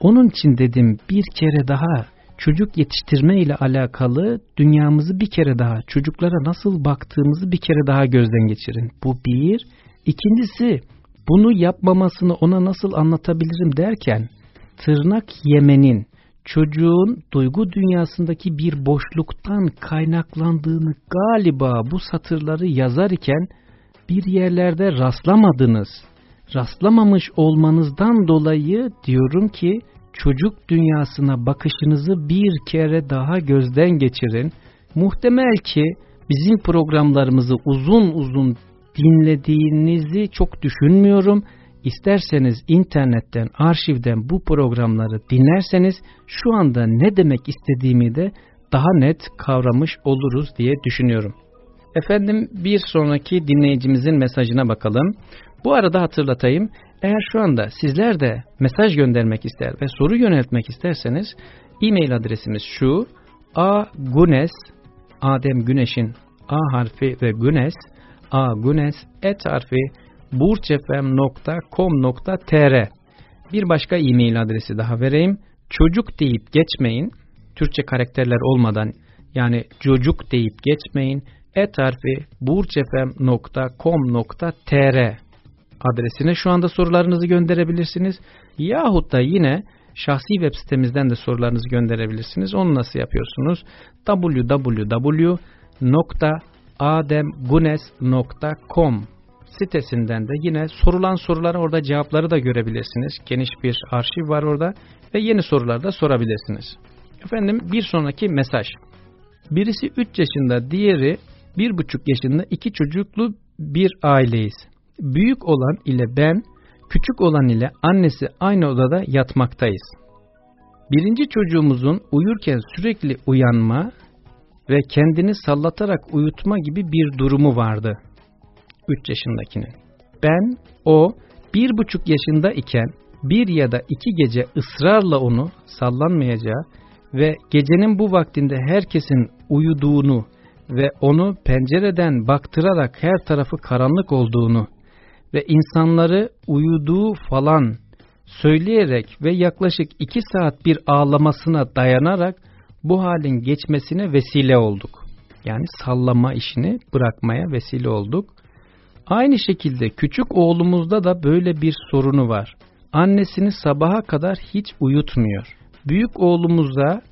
Onun için dedim bir kere daha çocuk yetiştirme ile alakalı dünyamızı bir kere daha, çocuklara nasıl baktığımızı bir kere daha gözden geçirin. Bu bir. İkincisi, bunu yapmamasını ona nasıl anlatabilirim derken, tırnak yemenin çocuğun duygu dünyasındaki bir boşluktan kaynaklandığını galiba bu satırları yazar iken bir yerlerde rastlamadınız. Rastlamamış olmanızdan dolayı diyorum ki çocuk dünyasına bakışınızı bir kere daha gözden geçirin. Muhtemel ki bizim programlarımızı uzun uzun dinlediğinizi çok düşünmüyorum. İsterseniz internetten, arşivden bu programları dinlerseniz şu anda ne demek istediğimi de daha net kavramış oluruz diye düşünüyorum. Efendim bir sonraki dinleyicimizin mesajına bakalım. Bu arada hatırlatayım. Eğer şu anda sizler de mesaj göndermek ister ve soru yöneltmek isterseniz e-mail adresimiz şu a gunes Adem Güneş'in A harfi ve Günes a gunes et harfi burçefem.com.tr Bir başka e-mail adresi daha vereyim. Çocuk deyip geçmeyin. Türkçe karakterler olmadan yani çocuk deyip geçmeyin. Et harfi burçefem.com.tr adresine şu anda sorularınızı gönderebilirsiniz. Yahut da yine şahsi web sitemizden de sorularınızı gönderebilirsiniz. Onu nasıl yapıyorsunuz? www.ademgunes.com sitesinden de yine sorulan sorulara orada cevapları da görebilirsiniz. Geniş bir arşiv var orada ve yeni sorular da sorabilirsiniz. Efendim bir sonraki mesaj. Birisi 3 yaşında, diğeri 1,5 yaşında iki çocuklu bir aileyiz. Büyük olan ile ben, küçük olan ile annesi aynı odada yatmaktayız. Birinci çocuğumuzun uyurken sürekli uyanma ve kendini sallatarak uyutma gibi bir durumu vardı. 3 yaşındakinin. Ben o bir buçuk yaşında iken bir ya da iki gece ısrarla onu sallanmayacağı ve gecenin bu vaktinde herkesin uyuduğunu ve onu pencereden baktırarak her tarafı karanlık olduğunu ve insanları uyuduğu falan söyleyerek ve yaklaşık iki saat bir ağlamasına dayanarak bu halin geçmesine vesile olduk. Yani sallama işini bırakmaya vesile olduk. Aynı şekilde küçük oğlumuzda da böyle bir sorunu var. Annesini sabaha kadar hiç uyutmuyor. Büyük oğlumuzda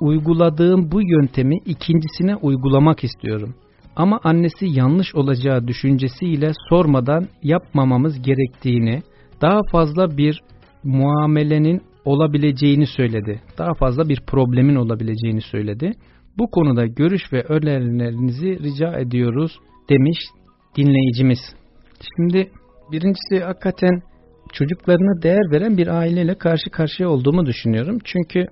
uyguladığım bu yöntemi ikincisine uygulamak istiyorum. Ama annesi yanlış olacağı düşüncesiyle sormadan yapmamamız gerektiğini, daha fazla bir muamelenin olabileceğini söyledi. Daha fazla bir problemin olabileceğini söyledi. Bu konuda görüş ve önerilerinizi rica ediyoruz demiş dinleyicimiz. Şimdi birincisi hakikaten çocuklarına değer veren bir aileyle karşı karşıya olduğumu düşünüyorum. Çünkü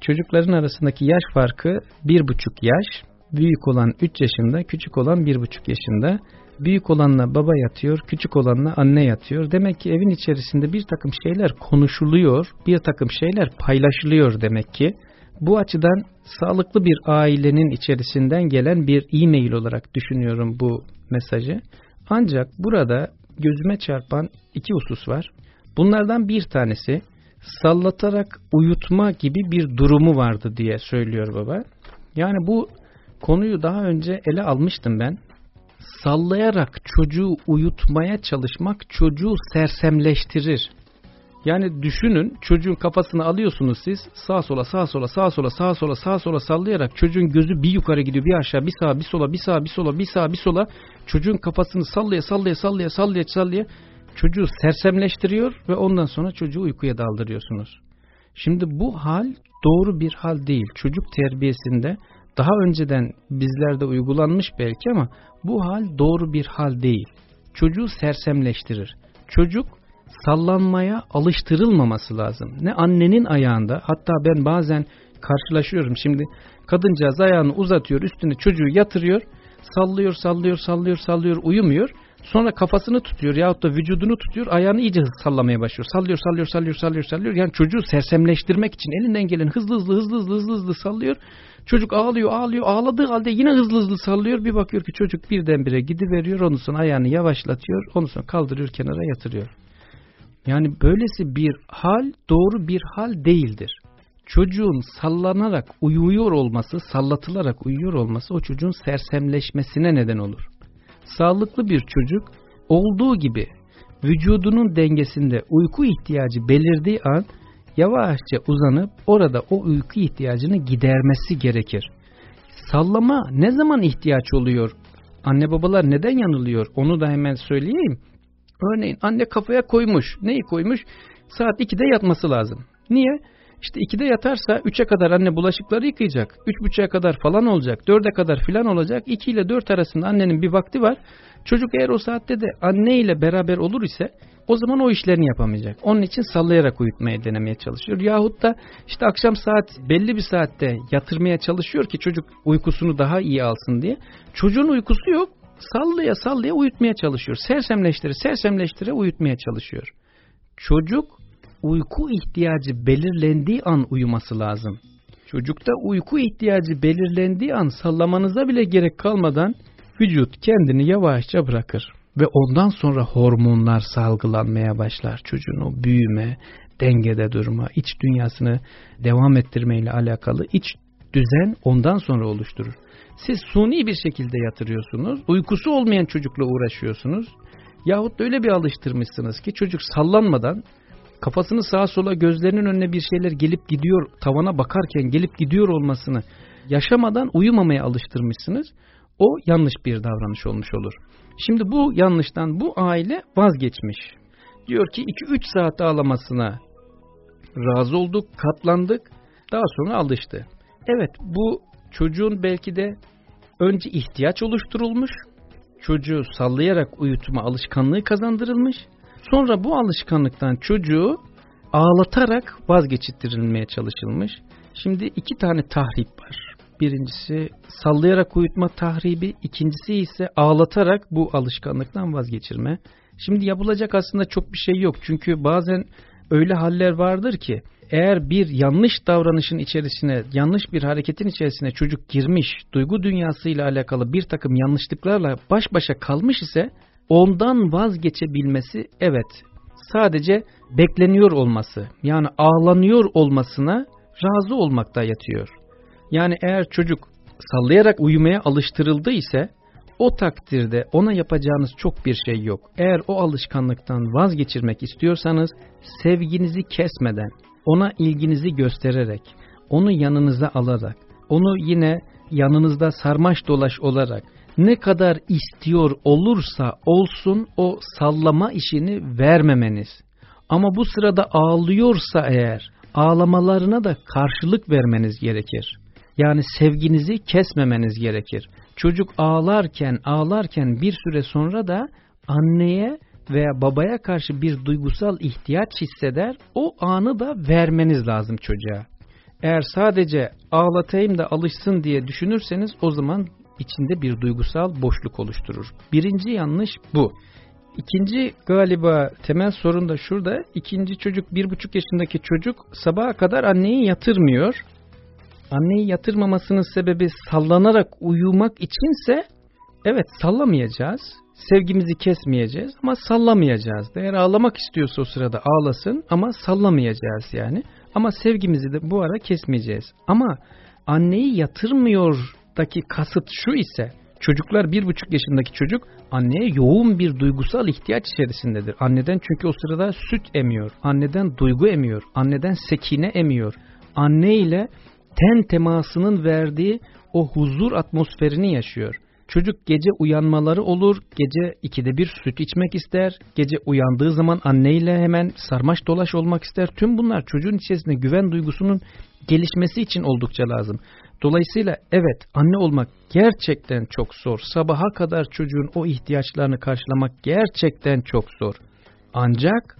çocukların arasındaki yaş farkı bir buçuk yaş. Büyük olan 3 yaşında, küçük olan bir buçuk yaşında. Büyük olanla baba yatıyor, küçük olanla anne yatıyor. Demek ki evin içerisinde bir takım şeyler konuşuluyor, bir takım şeyler paylaşılıyor demek ki. Bu açıdan sağlıklı bir ailenin içerisinden gelen bir e-mail olarak düşünüyorum bu mesajı. Ancak burada gözüme çarpan iki husus var. Bunlardan bir tanesi sallatarak uyutma gibi bir durumu vardı diye söylüyor baba. Yani bu konuyu daha önce ele almıştım ben. Sallayarak çocuğu uyutmaya çalışmak çocuğu sersemleştirir. Yani düşünün çocuğun kafasını alıyorsunuz siz sağa sola sağa sola sağa sola sağa sola sağa sola sallayarak çocuğun gözü bir yukarı gidiyor bir aşağı bir sağa bir sola bir sağa bir sola bir sağa bir sola çocuğun kafasını sallaya sallaya sallaya sallaya sallaya çocuğu sersemleştiriyor ve ondan sonra çocuğu uykuya daldırıyorsunuz. Şimdi bu hal doğru bir hal değil. Çocuk terbiyesinde daha önceden bizlerde uygulanmış belki ama bu hal doğru bir hal değil. Çocuğu sersemleştirir. Çocuk sallanmaya alıştırılmaması lazım. Ne annenin ayağında hatta ben bazen karşılaşıyorum şimdi kadıncağız ayağını uzatıyor üstüne çocuğu yatırıyor sallıyor sallıyor sallıyor sallıyor uyumuyor sonra kafasını tutuyor yahut da vücudunu tutuyor ayağını iyice sallamaya başlıyor. Sallıyor sallıyor sallıyor sallıyor sallıyor. Yani çocuğu sersemleştirmek için elinden gelen hızlı hızlı hızlı hızlı hızlı hızlı sallıyor. Çocuk ağlıyor ağlıyor. Ağladığı halde yine hızlı hızlı sallıyor. Bir bakıyor ki çocuk birdenbire gidiveriyor. Ondan sonra ayağını yavaşlatıyor. Ondan sonra kaldırıyor kenara yatırıyor. Yani böylesi bir hal doğru bir hal değildir. Çocuğun sallanarak uyuyor olması, sallatılarak uyuyor olması o çocuğun sersemleşmesine neden olur. Sağlıklı bir çocuk olduğu gibi vücudunun dengesinde uyku ihtiyacı belirdiği an yavaşça uzanıp orada o uyku ihtiyacını gidermesi gerekir. Sallama ne zaman ihtiyaç oluyor? Anne babalar neden yanılıyor? Onu da hemen söyleyeyim. Örneğin anne kafaya koymuş. Neyi koymuş? Saat 2'de yatması lazım. Niye? İşte 2'de yatarsa 3'e kadar anne bulaşıkları yıkayacak. 3.30'a kadar falan olacak. 4'e kadar filan olacak. 2 ile 4 arasında annenin bir vakti var. Çocuk eğer o saatte de anne ile beraber olur ise o zaman o işlerini yapamayacak. Onun için sallayarak uyutmaya denemeye çalışıyor. Yahut da işte akşam saat belli bir saatte yatırmaya çalışıyor ki çocuk uykusunu daha iyi alsın diye. Çocuğun uykusu yok sallaya sallaya uyutmaya çalışıyor. Sersemleştire sersemleştire uyutmaya çalışıyor. Çocuk uyku ihtiyacı belirlendiği an uyuması lazım. Çocukta uyku ihtiyacı belirlendiği an sallamanıza bile gerek kalmadan vücut kendini yavaşça bırakır. Ve ondan sonra hormonlar salgılanmaya başlar. Çocuğun o büyüme, dengede durma, iç dünyasını devam ettirmeyle alakalı iç düzen ondan sonra oluşturur. Siz suni bir şekilde yatırıyorsunuz. Uykusu olmayan çocukla uğraşıyorsunuz. Yahut da öyle bir alıştırmışsınız ki çocuk sallanmadan kafasını sağa sola gözlerinin önüne bir şeyler gelip gidiyor tavana bakarken gelip gidiyor olmasını yaşamadan uyumamaya alıştırmışsınız. O yanlış bir davranış olmuş olur. Şimdi bu yanlıştan bu aile vazgeçmiş. Diyor ki 2-3 saat ağlamasına razı olduk, katlandık. Daha sonra alıştı. Evet bu çocuğun belki de önce ihtiyaç oluşturulmuş. çocuğu sallayarak uyutma alışkanlığı kazandırılmış. Sonra bu alışkanlıktan çocuğu ağlatarak vazgeçittirilmeye çalışılmış. Şimdi iki tane tahrip var. Birincisi sallayarak uyutma tahribi, ikincisi ise ağlatarak bu alışkanlıktan vazgeçirme. Şimdi yapılacak aslında çok bir şey yok. Çünkü bazen öyle haller vardır ki eğer bir yanlış davranışın içerisine, yanlış bir hareketin içerisine çocuk girmiş, duygu dünyasıyla alakalı bir takım yanlışlıklarla baş başa kalmış ise ondan vazgeçebilmesi evet sadece bekleniyor olması yani ağlanıyor olmasına razı olmakta yatıyor. Yani eğer çocuk sallayarak uyumaya alıştırıldı ise o takdirde ona yapacağınız çok bir şey yok. Eğer o alışkanlıktan vazgeçirmek istiyorsanız sevginizi kesmeden, ona ilginizi göstererek, onu yanınıza alarak, onu yine yanınızda sarmaş dolaş olarak ne kadar istiyor olursa olsun o sallama işini vermemeniz. Ama bu sırada ağlıyorsa eğer ağlamalarına da karşılık vermeniz gerekir. Yani sevginizi kesmemeniz gerekir. Çocuk ağlarken ağlarken bir süre sonra da anneye veya babaya karşı bir duygusal ihtiyaç hisseder, o anı da vermeniz lazım çocuğa. Eğer sadece ağlatayım da alışsın diye düşünürseniz o zaman içinde bir duygusal boşluk oluşturur. Birinci yanlış bu. İkinci galiba temel sorun da şurada. İkinci çocuk bir buçuk yaşındaki çocuk sabaha kadar anneyi yatırmıyor. Anneyi yatırmamasının sebebi sallanarak uyumak içinse evet sallamayacağız. Sevgimizi kesmeyeceğiz ama sallamayacağız. Eğer ağlamak istiyorsa o sırada ağlasın ama sallamayacağız yani. Ama sevgimizi de bu ara kesmeyeceğiz. Ama anneyi yatırmıyordaki kasıt şu ise çocuklar bir buçuk yaşındaki çocuk anneye yoğun bir duygusal ihtiyaç içerisindedir. Anneden çünkü o sırada süt emiyor, anneden duygu emiyor, anneden sekine emiyor. Anne ile ten temasının verdiği o huzur atmosferini yaşıyor. Çocuk gece uyanmaları olur, gece ikide bir süt içmek ister, gece uyandığı zaman anneyle hemen sarmaş dolaş olmak ister. Tüm bunlar çocuğun içerisinde güven duygusunun gelişmesi için oldukça lazım. Dolayısıyla evet anne olmak gerçekten çok zor. Sabaha kadar çocuğun o ihtiyaçlarını karşılamak gerçekten çok zor. Ancak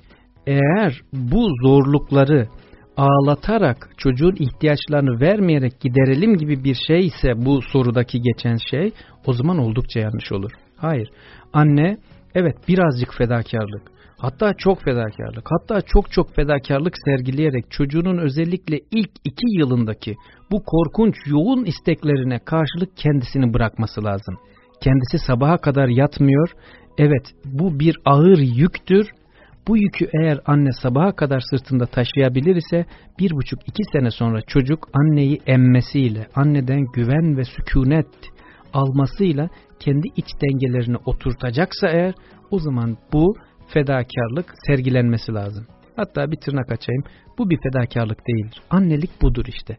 eğer bu zorlukları ağlatarak çocuğun ihtiyaçlarını vermeyerek giderelim gibi bir şey ise bu sorudaki geçen şey o zaman oldukça yanlış olur. Hayır anne evet birazcık fedakarlık hatta çok fedakarlık hatta çok çok fedakarlık sergileyerek çocuğunun özellikle ilk iki yılındaki bu korkunç yoğun isteklerine karşılık kendisini bırakması lazım. Kendisi sabaha kadar yatmıyor. Evet bu bir ağır yüktür bu yükü eğer anne sabaha kadar sırtında taşıyabilir ise bir buçuk iki sene sonra çocuk anneyi emmesiyle, anneden güven ve sükunet almasıyla kendi iç dengelerini oturtacaksa eğer o zaman bu fedakarlık sergilenmesi lazım. Hatta bir tırnak açayım. Bu bir fedakarlık değildir. Annelik budur işte.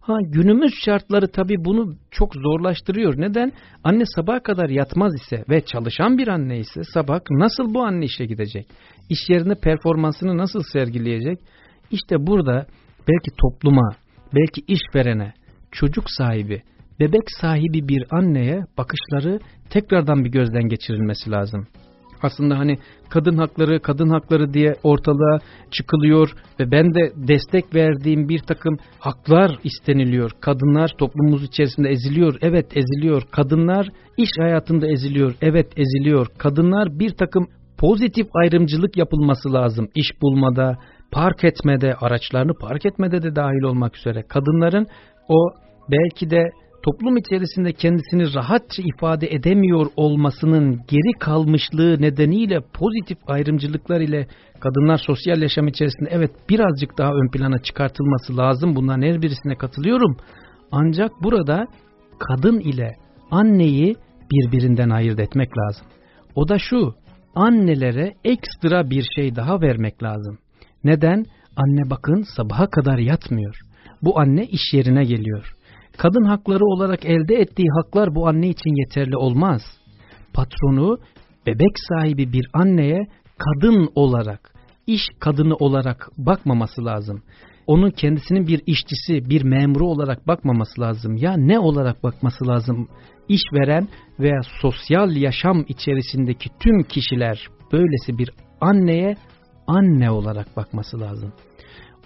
Ha günümüz şartları tabii bunu çok zorlaştırıyor. Neden? Anne sabaha kadar yatmaz ise ve çalışan bir anne ise sabah nasıl bu anne işe gidecek? İş yerinde performansını nasıl sergileyecek? İşte burada belki topluma, belki işverene, çocuk sahibi, bebek sahibi bir anneye bakışları tekrardan bir gözden geçirilmesi lazım aslında hani kadın hakları kadın hakları diye ortalığa çıkılıyor ve ben de destek verdiğim bir takım haklar isteniliyor. Kadınlar toplumumuz içerisinde eziliyor. Evet eziliyor. Kadınlar iş hayatında eziliyor. Evet eziliyor. Kadınlar bir takım pozitif ayrımcılık yapılması lazım. İş bulmada, park etmede, araçlarını park etmede de dahil olmak üzere. Kadınların o belki de toplum içerisinde kendisini rahatça ifade edemiyor olmasının geri kalmışlığı nedeniyle pozitif ayrımcılıklar ile kadınlar sosyal yaşam içerisinde evet birazcık daha ön plana çıkartılması lazım. Bunların her birisine katılıyorum. Ancak burada kadın ile anneyi birbirinden ayırt etmek lazım. O da şu, annelere ekstra bir şey daha vermek lazım. Neden? Anne bakın sabaha kadar yatmıyor. Bu anne iş yerine geliyor kadın hakları olarak elde ettiği haklar bu anne için yeterli olmaz. Patronu bebek sahibi bir anneye kadın olarak, iş kadını olarak bakmaması lazım. onun kendisinin bir işçisi, bir memuru olarak bakmaması lazım. Ya ne olarak bakması lazım? İşveren veya sosyal yaşam içerisindeki tüm kişiler böylesi bir anneye anne olarak bakması lazım.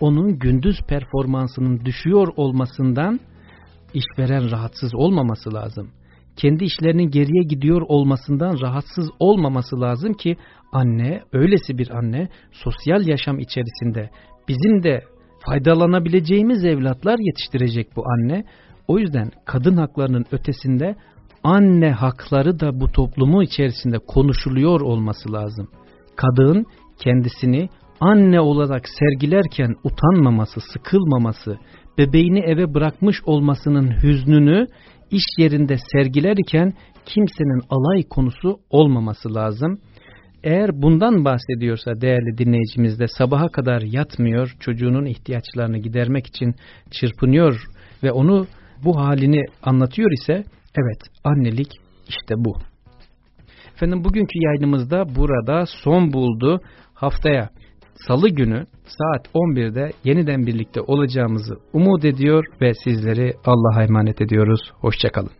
Onun gündüz performansının düşüyor olmasından işveren rahatsız olmaması lazım. Kendi işlerinin geriye gidiyor olmasından rahatsız olmaması lazım ki anne, öylesi bir anne sosyal yaşam içerisinde bizim de faydalanabileceğimiz evlatlar yetiştirecek bu anne. O yüzden kadın haklarının ötesinde anne hakları da bu toplumu içerisinde konuşuluyor olması lazım. Kadın kendisini anne olarak sergilerken utanmaması, sıkılmaması, bebeğini eve bırakmış olmasının hüznünü iş yerinde sergilerken kimsenin alay konusu olmaması lazım. Eğer bundan bahsediyorsa değerli dinleyicimiz de sabaha kadar yatmıyor, çocuğunun ihtiyaçlarını gidermek için çırpınıyor ve onu bu halini anlatıyor ise evet annelik işte bu. Efendim bugünkü yayınımızda burada son buldu. Haftaya salı günü saat 11'de yeniden birlikte olacağımızı umut ediyor ve sizleri Allah'a emanet ediyoruz. Hoşçakalın.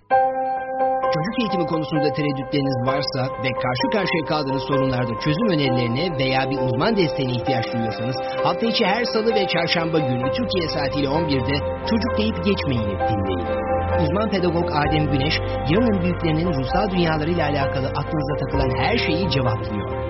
Çocuk eğitimi konusunda tereddütleriniz varsa ve karşı karşıya kaldığınız sorunlarda çözüm önerilerine veya bir uzman desteğine ihtiyaç duyuyorsanız hafta içi her salı ve çarşamba günü Türkiye saatiyle 11'de çocuk deyip geçmeyin dinleyin. Uzman pedagog Adem Güneş, yarının büyüklerinin ruhsal dünyalarıyla alakalı aklınıza takılan her şeyi cevaplıyor.